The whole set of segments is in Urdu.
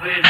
پہ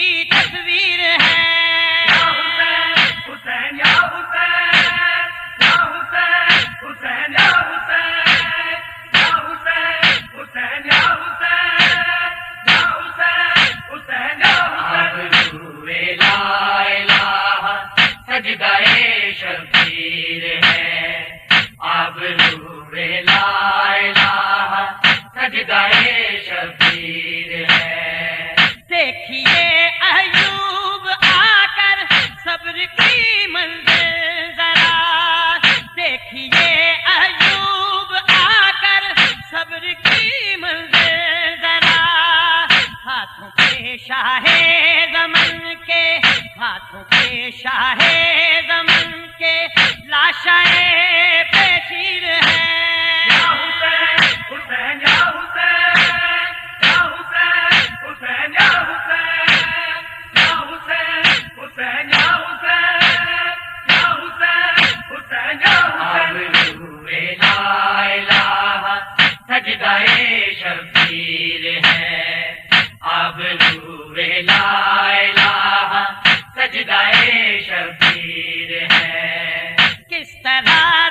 یہ ایوب آ کر صبر کی منزل ذرا۔ ہاتھوں کے شاہ زمن کے، ہاتھوں کے شاہ زمن کے۔ لاشائے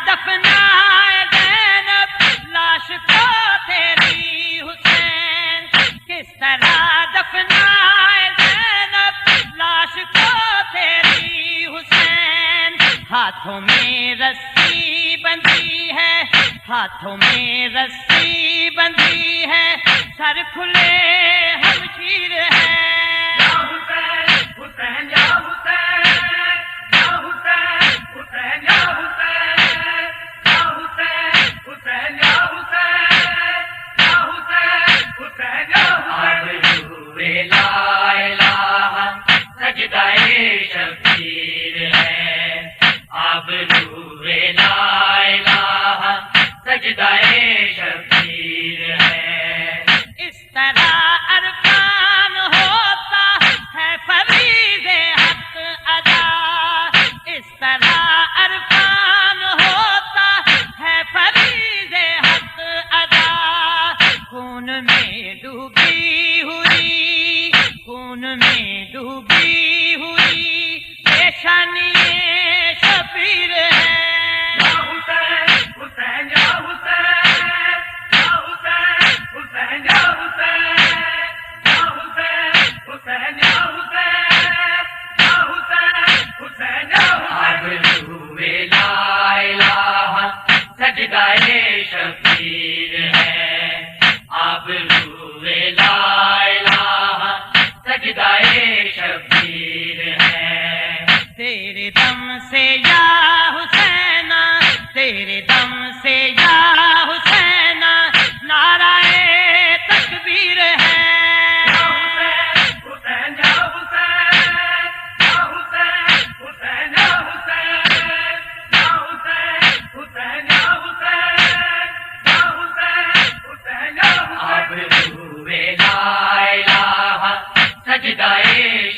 دفنا لاش کو حسین۔ کس طرح دفنا لاش کو حسین۔ ہاتھوں میں رسی بندی ہے، ہاتھوں میں رسی بندی ہے۔ سر کھلے تقدیر ہے۔ لا الہ سجدہ شب ہے تیرے دم سے یا حسین تیرے دم سے سجدائے